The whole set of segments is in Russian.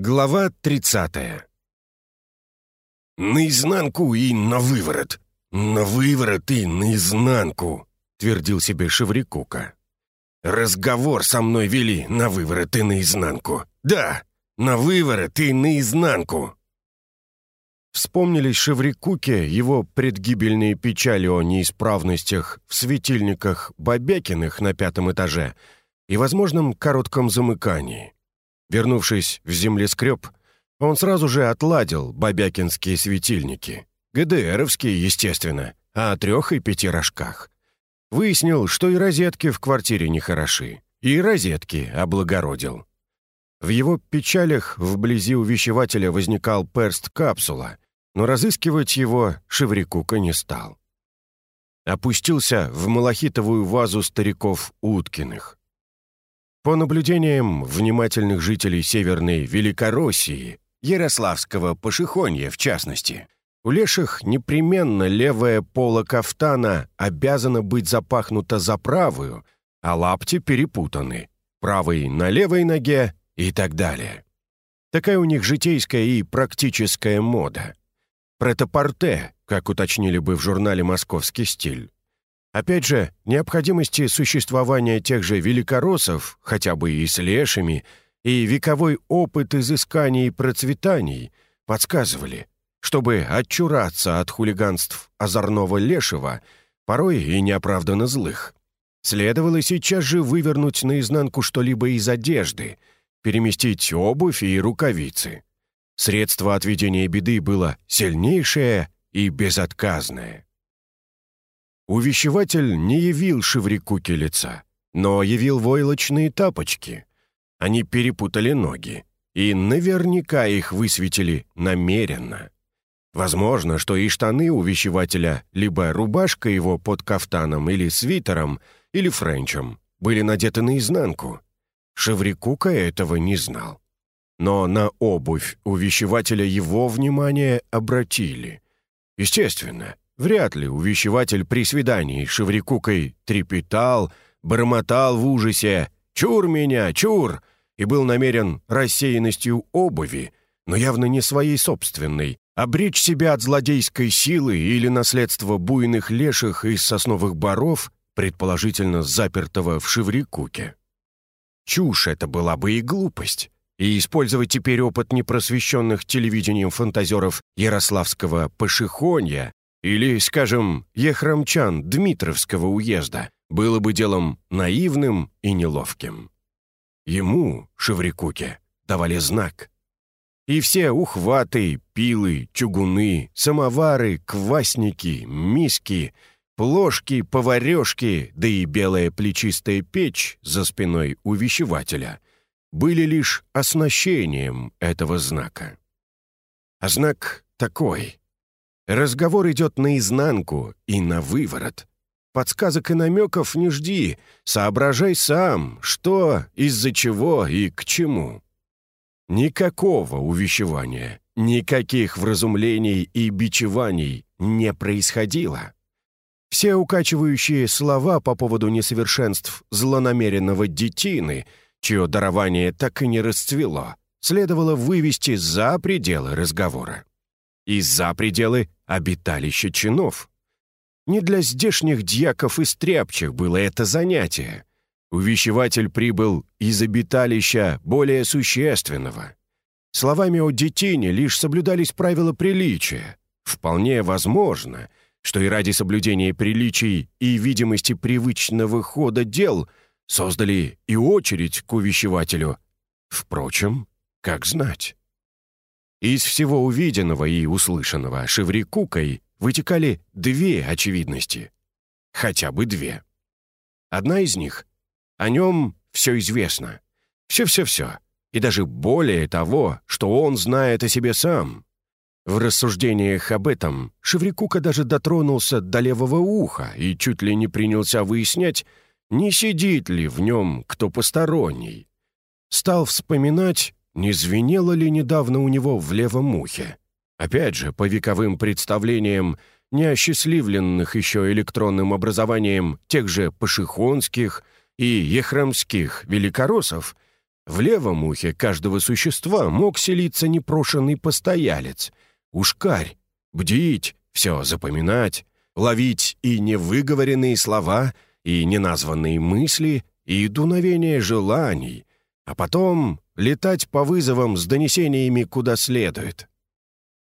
Глава 30 «Наизнанку и на выворот! На выворот и наизнанку!» — твердил себе Шеврикука. «Разговор со мной вели на выворот и наизнанку! Да, на выворот и наизнанку!» Вспомнились Шеврикуке его предгибельные печали о неисправностях в светильниках Бабекиных на пятом этаже и возможном коротком замыкании. Вернувшись в землескреб, он сразу же отладил бабякинские светильники. ГДРовские, естественно, а о трех и пяти рожках. Выяснил, что и розетки в квартире нехороши, и розетки облагородил. В его печалях вблизи увещевателя возникал перст-капсула, но разыскивать его Шеврикука не стал. Опустился в малахитовую вазу стариков Уткиных. По наблюдениям внимательных жителей Северной Великороссии, Ярославского Пашихонья в частности, у леших непременно левая пола кафтана обязана быть запахнута за правую, а лапти перепутаны, правый на левой ноге и так далее. Такая у них житейская и практическая мода. Претапорте, как уточнили бы в журнале «Московский стиль». Опять же, необходимости существования тех же великороссов, хотя бы и с лешими, и вековой опыт изысканий и процветаний подсказывали, чтобы отчураться от хулиганств озорного лешего, порой и неоправданно злых. Следовало сейчас же вывернуть наизнанку что-либо из одежды, переместить обувь и рукавицы. Средство отведения беды было сильнейшее и безотказное. Увещеватель не явил Шеврикуке лица, но явил войлочные тапочки. Они перепутали ноги, и наверняка их высветили намеренно. Возможно, что и штаны увещевателя, либо рубашка его под кафтаном или свитером, или френчем, были надеты наизнанку. Шеврикука этого не знал. Но на обувь увещевателя его внимание обратили. Естественно, Вряд ли увещеватель при свидании Шеврикукой трепетал, бормотал в ужасе «Чур меня, чур!» и был намерен рассеянностью обуви, но явно не своей собственной, обречь себя от злодейской силы или наследства буйных леших из сосновых боров, предположительно запертого в Шеврикуке. Чушь это была бы и глупость. И использовать теперь опыт непросвещенных телевидением фантазеров Ярославского Пашихонья или, скажем, ехрамчан Дмитровского уезда было бы делом наивным и неловким. Ему, Шеврикуке, давали знак. И все ухваты, пилы, чугуны, самовары, квасники, миски, плошки, поварешки, да и белая плечистая печь за спиной увещевателя были лишь оснащением этого знака. А знак такой — Разговор идет наизнанку и на выворот. Подсказок и намеков не жди, соображай сам, что, из-за чего и к чему. Никакого увещевания, никаких вразумлений и бичеваний не происходило. Все укачивающие слова по поводу несовершенств злонамеренного детины, чье дарование так и не расцвело, следовало вывести за пределы разговора. И за пределы обиталище чинов. Не для здешних дьяков и стряпчих было это занятие. Увещеватель прибыл из обиталища более существенного. Словами о детине лишь соблюдались правила приличия. Вполне возможно, что и ради соблюдения приличий и видимости привычного хода дел создали и очередь к увещевателю. Впрочем, как знать. Из всего увиденного и услышанного Шеврикукой вытекали две очевидности. Хотя бы две. Одна из них — о нем все известно. Все-все-все. И даже более того, что он знает о себе сам. В рассуждениях об этом Шеврикука даже дотронулся до левого уха и чуть ли не принялся выяснять, не сидит ли в нем кто посторонний. Стал вспоминать не звенело ли недавно у него в левом ухе? Опять же, по вековым представлениям, не осчастливленных еще электронным образованием тех же пашихонских и ехрамских великороссов, В левом ухе каждого существа мог селиться непрошенный постоялец, ушкарь, бдить, все запоминать, ловить и невыговоренные слова, и неназванные мысли, и дуновение желаний, а потом летать по вызовам с донесениями куда следует.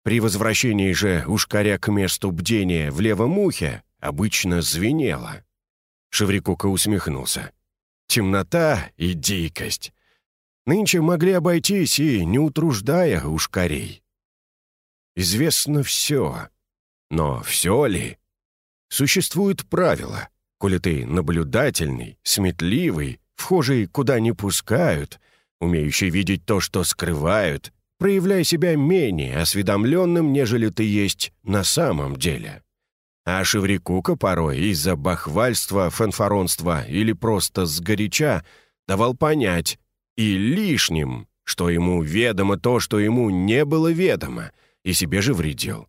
При возвращении же ушкаря к месту бдения в левом ухе обычно звенело. Шеврикука усмехнулся. Темнота и дикость. Нынче могли обойтись и не утруждая ушкарей. Известно все. Но все ли? Существует правило. Коли ты наблюдательный, сметливый, вхожий куда не пускают, умеющий видеть то, что скрывают, проявляй себя менее осведомленным, нежели ты есть на самом деле. А Шеврикука порой из-за бахвальства, фанфаронства или просто сгоряча давал понять и лишним, что ему ведомо то, что ему не было ведомо, и себе же вредил.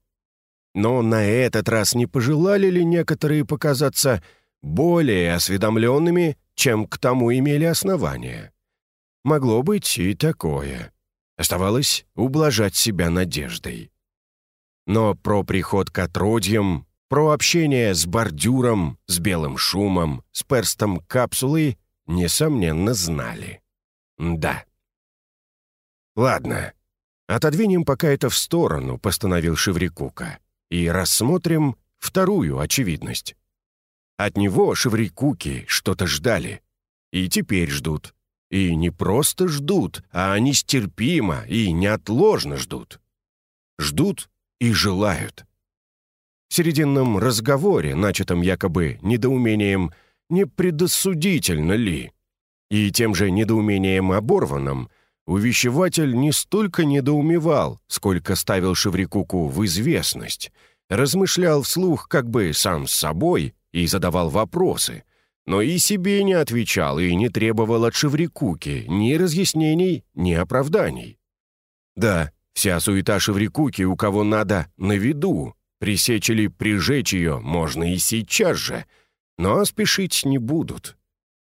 Но на этот раз не пожелали ли некоторые показаться более осведомленными, чем к тому имели основания? Могло быть и такое. Оставалось ублажать себя надеждой. Но про приход к отродьям, про общение с бордюром, с белым шумом, с перстом капсулы, несомненно, знали. Да. «Ладно, отодвинем пока это в сторону», — постановил Шеврикука, «и рассмотрим вторую очевидность. От него Шеврикуки что-то ждали. И теперь ждут. И не просто ждут, а нестерпимо и неотложно ждут. Ждут и желают. В серединном разговоре, начатом якобы недоумением, не предосудительно ли? И тем же недоумением оборванным увещеватель не столько недоумевал, сколько ставил Шеврикуку в известность, размышлял вслух как бы сам с собой и задавал вопросы — но и себе не отвечал и не требовал от Шеврикуки ни разъяснений, ни оправданий. Да, вся суета Шеврикуки у кого надо на виду, пресечь или прижечь ее можно и сейчас же, но спешить не будут.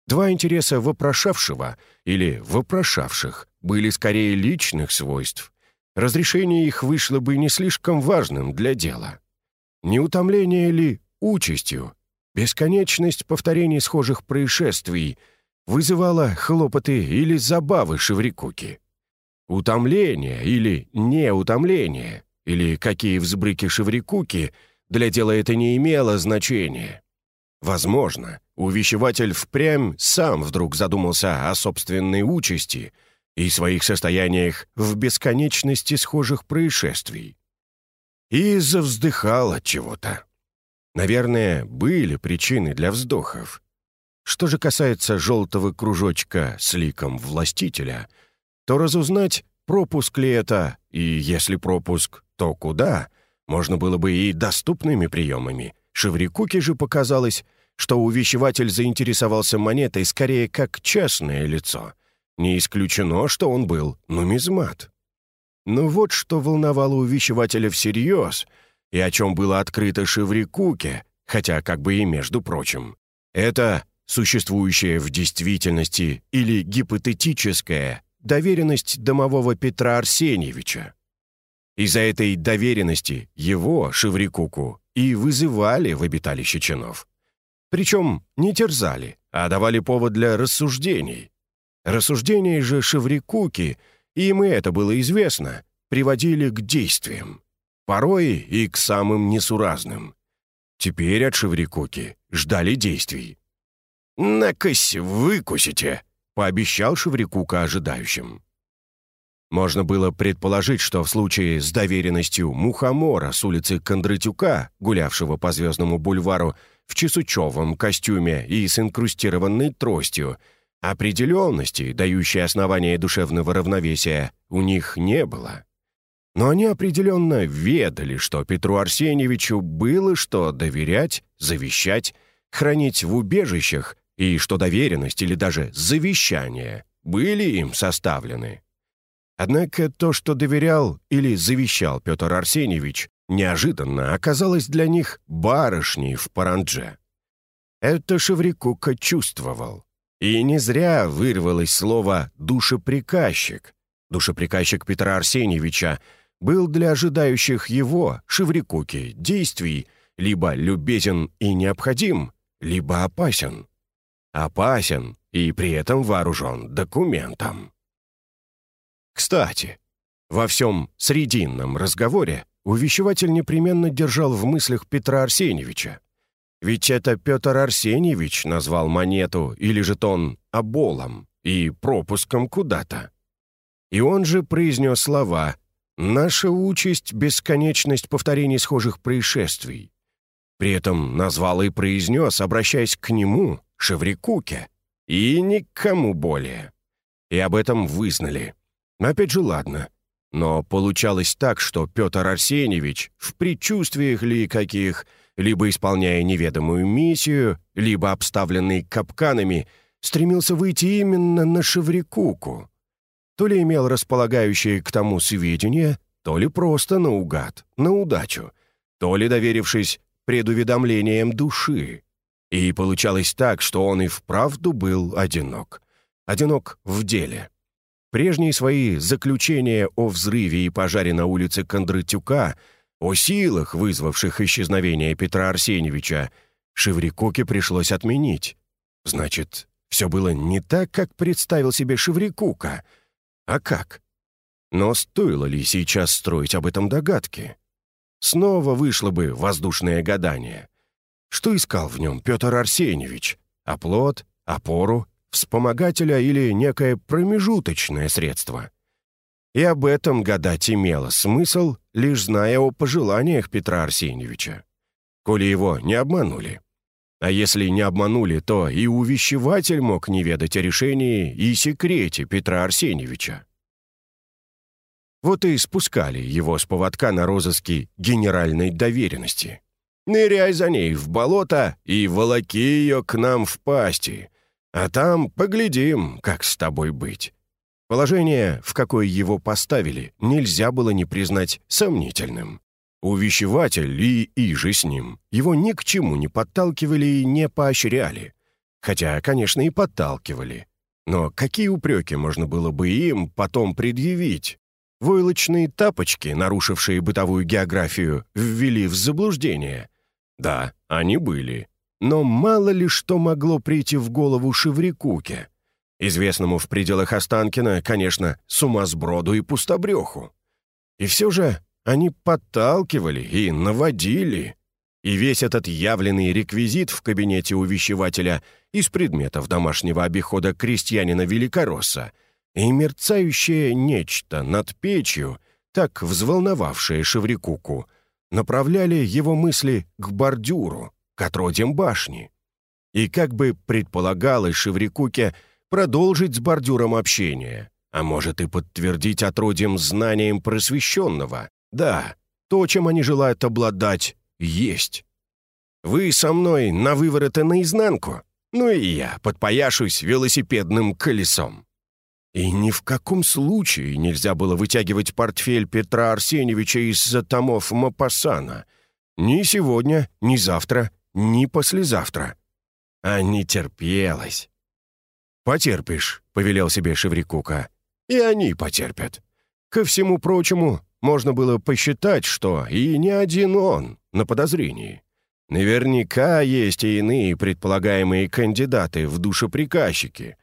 Два интереса вопрошавшего или вопрошавших были скорее личных свойств. Разрешение их вышло бы не слишком важным для дела. Не утомление ли участью, Бесконечность повторений схожих происшествий вызывала хлопоты или забавы Шеврикуки. Утомление или неутомление, или какие взбрыки Шеврикуки, для дела это не имело значения. Возможно, увещеватель впрямь сам вдруг задумался о собственной участи и своих состояниях в бесконечности схожих происшествий. И завздыхал от чего-то. Наверное, были причины для вздохов. Что же касается желтого кружочка с ликом властителя, то разузнать, пропуск ли это, и если пропуск, то куда, можно было бы и доступными приемами. Шеврикуке же показалось, что увещеватель заинтересовался монетой скорее как частное лицо. Не исключено, что он был нумизмат. Но вот что волновало увещевателя всерьез — и о чем было открыто Шеврикуке, хотя как бы и между прочим. Это существующая в действительности или гипотетическая доверенность домового Петра Арсеньевича. Из-за этой доверенности его, Шеврикуку, и вызывали в обиталище чинов. Причем не терзали, а давали повод для рассуждений. Рассуждения же Шеврикуки, им и это было известно, приводили к действиям порой и к самым несуразным. Теперь от Шеврикуки ждали действий. «Накось выкусите!» — пообещал Шеврикука ожидающим. Можно было предположить, что в случае с доверенностью Мухомора с улицы Кондратюка, гулявшего по Звездному бульвару в чесучевом костюме и с инкрустированной тростью, определенности, дающей основание душевного равновесия, у них не было. Но они определенно ведали, что Петру Арсеньевичу было что доверять, завещать, хранить в убежищах, и что доверенность или даже завещание были им составлены. Однако то, что доверял или завещал Петр Арсеньевич, неожиданно оказалось для них барышней в парандже. Это Шеврикука чувствовал. И не зря вырвалось слово «душеприказчик». Душеприказчик Петра Арсеньевича был для ожидающих его, Шеврикуки, действий либо любезен и необходим, либо опасен. Опасен и при этом вооружен документом. Кстати, во всем срединном разговоре увещеватель непременно держал в мыслях Петра Арсеньевича. Ведь это Петр Арсеньевич назвал монету или жетон оболом и пропуском куда-то. И он же произнес слова «Наша участь — бесконечность повторений схожих происшествий». При этом назвал и произнес, обращаясь к нему, Шеврикуке, и никому более. И об этом вызнали. Опять же, ладно. Но получалось так, что Петр Арсеньевич, в предчувствиях ли каких, либо исполняя неведомую миссию, либо обставленный капканами, стремился выйти именно на Шеврикуку. То ли имел располагающие к тому сведения, то ли просто наугад, на удачу, то ли доверившись предуведомлениям души. И получалось так, что он и вправду был одинок. Одинок в деле. Прежние свои заключения о взрыве и пожаре на улице Кондратюка, о силах, вызвавших исчезновение Петра Арсеньевича, Шеврикуке пришлось отменить. Значит, все было не так, как представил себе Шеврикука. А как? Но стоило ли сейчас строить об этом догадки? Снова вышло бы воздушное гадание. Что искал в нем Петр Арсеньевич? Оплот, опору, вспомогателя или некое промежуточное средство? И об этом гадать имело смысл, лишь зная о пожеланиях Петра Арсеньевича. Коли его не обманули. А если не обманули, то и увещеватель мог не ведать о решении и секрете Петра Арсеньевича. Вот и спускали его с поводка на розыски генеральной доверенности. Ныряй за ней в болото и волоки ее к нам в пасти. А там поглядим, как с тобой быть». Положение, в какое его поставили, нельзя было не признать сомнительным. Увещеватель и иже с ним его ни к чему не подталкивали и не поощряли. Хотя, конечно, и подталкивали. Но какие упреки можно было бы им потом предъявить? Войлочные тапочки, нарушившие бытовую географию, ввели в заблуждение. Да, они были. Но мало ли что могло прийти в голову Шеврикуке. Известному в пределах Останкина, конечно, сумасброду и пустобреху. И все же они подталкивали и наводили. И весь этот явленный реквизит в кабинете увещевателя из предметов домашнего обихода крестьянина Великоросса и мерцающее нечто над печью, так взволновавшее Шеврикуку — направляли его мысли к бордюру, к отродьям башни. И как бы предполагалось Шеврикуке продолжить с бордюром общение, а может и подтвердить отродьям знанием просвещенного. Да, то, чем они желают обладать, есть. Вы со мной на выворот наизнанку, ну и я подпояшусь велосипедным колесом. И ни в каком случае нельзя было вытягивать портфель Петра Арсеньевича из-за томов Мапассана. Ни сегодня, ни завтра, ни послезавтра. А не терпелось. «Потерпишь», — повелел себе Шеврикука. «И они потерпят». Ко всему прочему, можно было посчитать, что и не один он на подозрении. Наверняка есть и иные предполагаемые кандидаты в душеприказчики,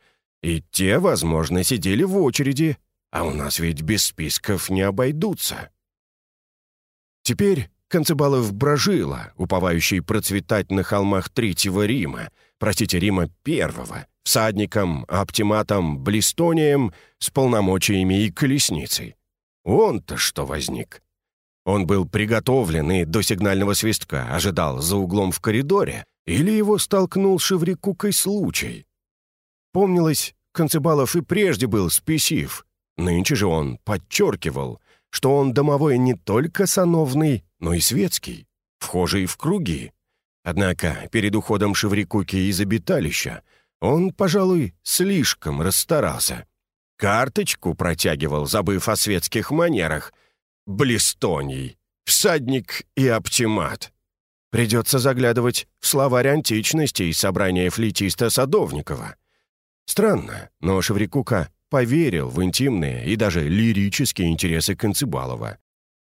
и те, возможно, сидели в очереди, а у нас ведь без списков не обойдутся. Теперь Концебалов брожила, уповающий процветать на холмах Третьего Рима, простите, Рима Первого, всадником, оптиматом, блистонием, с полномочиями и колесницей. Он-то что возник? Он был приготовлен и до сигнального свистка ожидал за углом в коридоре, или его столкнул Шеврикукой случай? Помнилось, Концебалов и прежде был спесив. Нынче же он подчеркивал, что он домовой не только сановный, но и светский, вхожий в круги. Однако перед уходом Шеврикуки из обиталища он, пожалуй, слишком расстарался. Карточку протягивал, забыв о светских манерах. Блистоний, всадник и оптимат. Придется заглядывать в словарь античности и собрание флетиста Садовникова. Странно, но Шеврикука поверил в интимные и даже лирические интересы Концебалова.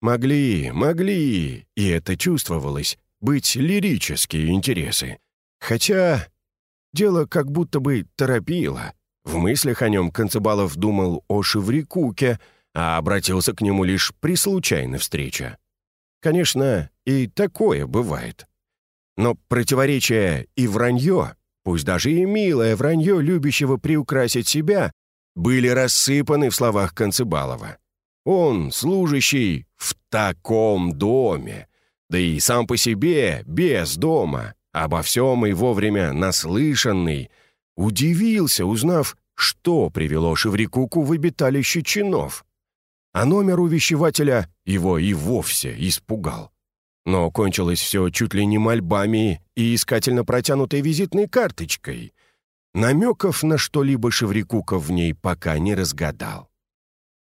Могли, могли, и это чувствовалось, быть лирические интересы. Хотя дело как будто бы торопило. В мыслях о нем Концебалов думал о Шеврикуке, а обратился к нему лишь при случайной встрече. Конечно, и такое бывает. Но противоречие и вранье, пусть даже и милое вранье, любящего приукрасить себя, были рассыпаны в словах Концебалова. Он, служащий в таком доме, да и сам по себе, без дома, обо всем и вовремя наслышанный, удивился, узнав, что привело Шеврикуку в обиталище чинов. А номер увещевателя его и вовсе испугал. Но кончилось все чуть ли не мольбами и искательно протянутой визитной карточкой. Намеков на что-либо Шеврикука в ней пока не разгадал.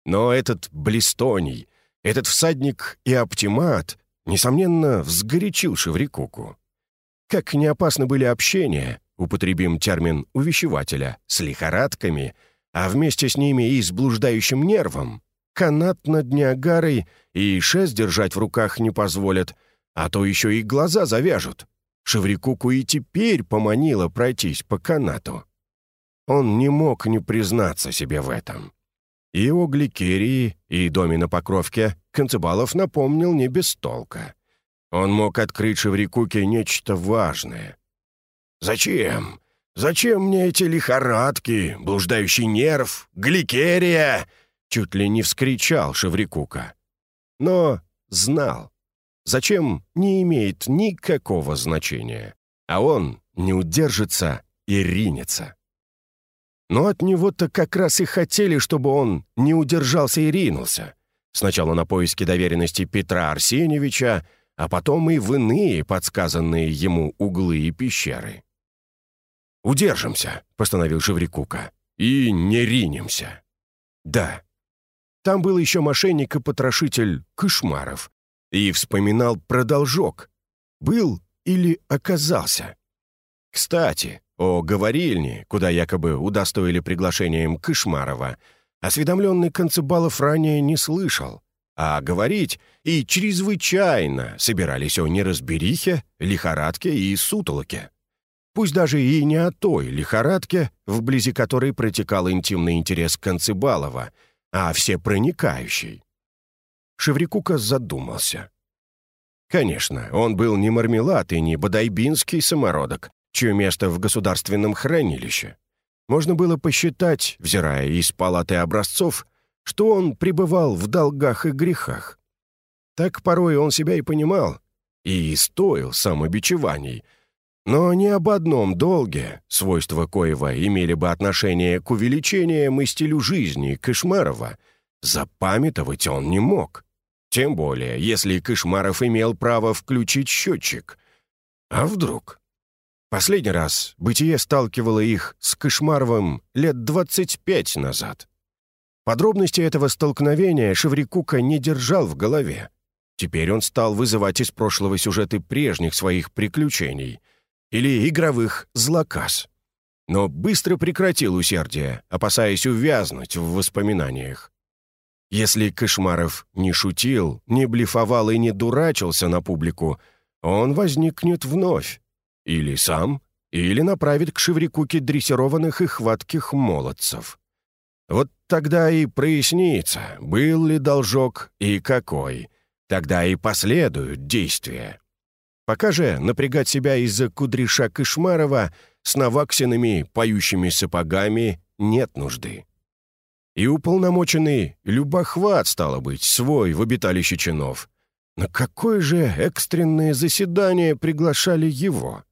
Но этот Блистоний, этот всадник и оптимат, несомненно, взгорячил Шеврикуку. Как не опасны были общения, употребим термин увещевателя, с лихорадками, а вместе с ними и с блуждающим нервом, канат над Ниагарой и шест держать в руках не позволят — а то еще и глаза завяжут. Шеврикуку и теперь поманило пройтись по канату. Он не мог не признаться себе в этом. И о Гликерии, и доме на Покровке Концебалов напомнил не без толка. Он мог открыть Шеврикуке нечто важное. «Зачем? Зачем мне эти лихорадки, блуждающий нерв, Гликерия?» Чуть ли не вскричал Шеврикука. Но знал. Зачем, не имеет никакого значения. А он не удержится и ринется. Но от него-то как раз и хотели, чтобы он не удержался и ринулся. Сначала на поиски доверенности Петра Арсеньевича, а потом и в иные подсказанные ему углы и пещеры. «Удержимся», — постановил Шеврикука, — «и не ринемся». Да, там был еще мошенник и потрошитель Кошмаров, и вспоминал про должок. Был или оказался. Кстати, о говорильне, куда якобы удостоили приглашением Кышмарова, осведомленный Концебалов ранее не слышал, а говорить и чрезвычайно собирались о неразберихе, лихорадке и сутолоке. Пусть даже и не о той лихорадке, вблизи которой протекал интимный интерес Концебалова, а все проникающий. Шеврикука задумался. Конечно, он был не мармелад и не бодайбинский самородок, чье место в государственном хранилище. Можно было посчитать, взирая из палаты образцов, что он пребывал в долгах и грехах. Так порой он себя и понимал, и стоил самобичеваний. Но ни об одном долге, свойства коего имели бы отношение к увеличениям и стилю жизни Кошмарова, запамятовать он не мог. Тем более, если Кышмаров имел право включить счетчик. А вдруг? Последний раз бытие сталкивало их с Кышмаровым лет 25 назад. Подробности этого столкновения Шеврикука не держал в голове. Теперь он стал вызывать из прошлого сюжеты прежних своих приключений или игровых злоказ. Но быстро прекратил усердие, опасаясь увязнуть в воспоминаниях. Если Кошмаров не шутил, не блефовал и не дурачился на публику, он возникнет вновь. Или сам, или направит к Шеврикуке дрессированных и хватких молодцев. Вот тогда и прояснится, был ли должок и какой. Тогда и последуют действия. Пока же напрягать себя из-за кудряша Кошмарова с наваксенными поющими сапогами нет нужды. И уполномоченный любохват, стало быть, свой в обиталище чинов. На какое же экстренное заседание приглашали его?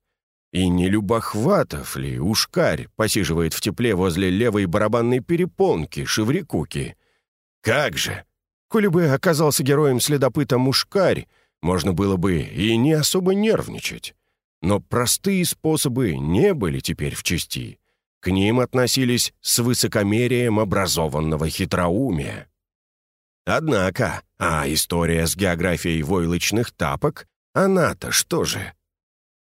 И не Любохватов ли ушкарь посиживает в тепле возле левой барабанной перепонки Шеврикуки? Как же! Коли бы оказался героем-следопытом ушкарь, можно было бы и не особо нервничать. Но простые способы не были теперь в чести. К ним относились с высокомерием образованного хитроумия. Однако, а история с географией войлочных тапок, она-то что же?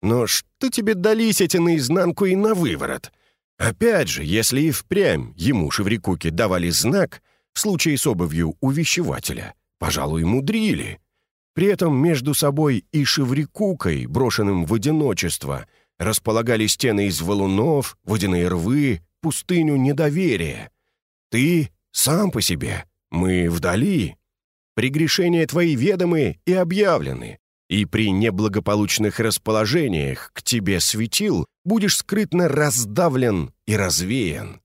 Но что тебе дались эти наизнанку и на выворот? Опять же, если и впрямь ему Шеврикуки давали знак, в случае с обувью увещевателя, пожалуй, мудрили. При этом между собой и Шеврикукой, брошенным в одиночество, располагали стены из валунов, водяные рвы, пустыню недоверия. Ты сам по себе, мы вдали. Прегрешения твои ведомы и объявлены, и при неблагополучных расположениях к тебе светил будешь скрытно раздавлен и развеян.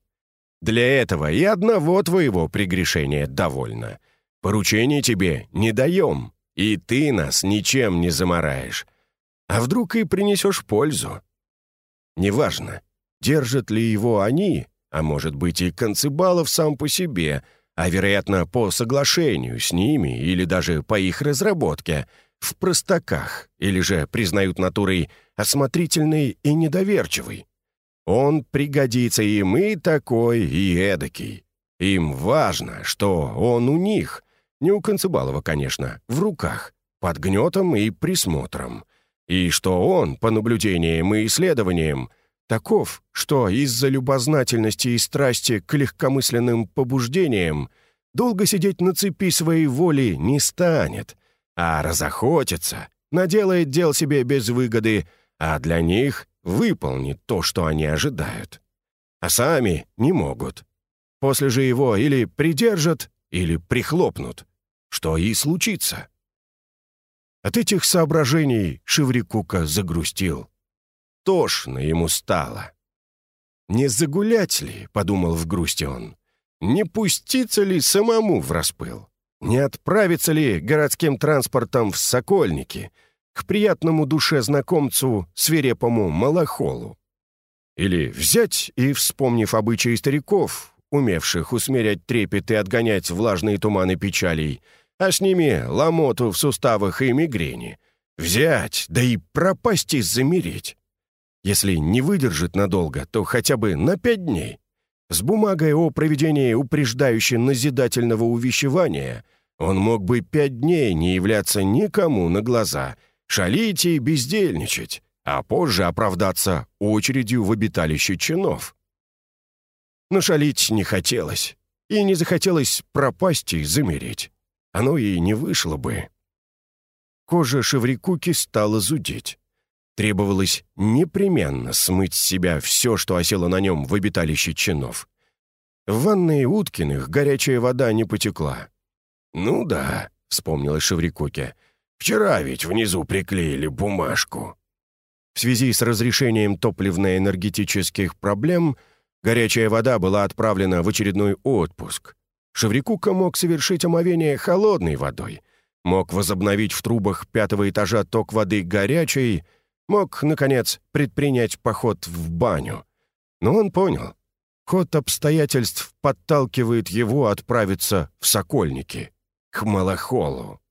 Для этого и одного твоего прегрешения довольно. Поручение тебе не даем, и ты нас ничем не замараешь. А вдруг и принесешь пользу? Неважно, держат ли его они, а может быть и Концебалов сам по себе, а, вероятно, по соглашению с ними или даже по их разработке, в простаках, или же признают натурой осмотрительный и недоверчивый. Он пригодится им и такой, и эдакий. Им важно, что он у них, не у Концебалова, конечно, в руках, под гнетом и присмотром, и что он, по наблюдениям и исследованиям, таков, что из-за любознательности и страсти к легкомысленным побуждениям долго сидеть на цепи своей воли не станет, а разохотится, наделает дел себе без выгоды, а для них выполнит то, что они ожидают. А сами не могут. После же его или придержат, или прихлопнут, что и случится. От этих соображений Шеврикука загрустил. Тошно ему стало. «Не загулять ли?» — подумал в грусти он. «Не пуститься ли самому в распыл? Не отправиться ли городским транспортом в Сокольники, к приятному душе знакомцу, свирепому Малахолу? Или взять и, вспомнив обычаи стариков, умевших усмирять трепет и отгонять влажные туманы печалей, а с ними ломоту в суставах и мигрени, взять, да и пропасть и замереть. Если не выдержит надолго, то хотя бы на пять дней. С бумагой о проведении упреждающей назидательного увещевания он мог бы пять дней не являться никому на глаза, шалить и бездельничать, а позже оправдаться очередью в обиталище чинов. Но шалить не хотелось, и не захотелось пропасть и замереть. Оно и не вышло бы. Кожа Шеврикуки стала зудеть. Требовалось непременно смыть с себя все, что осело на нем в обиталище чинов. В ванной Уткиных горячая вода не потекла. «Ну да», — вспомнила Шеврикуке, — «вчера ведь внизу приклеили бумажку». В связи с разрешением топливно-энергетических проблем горячая вода была отправлена в очередной отпуск. Шеврикука мог совершить омовение холодной водой, мог возобновить в трубах пятого этажа ток воды горячей — Мог, наконец, предпринять поход в баню. Но он понял. Ход обстоятельств подталкивает его отправиться в Сокольники, к Малахолу.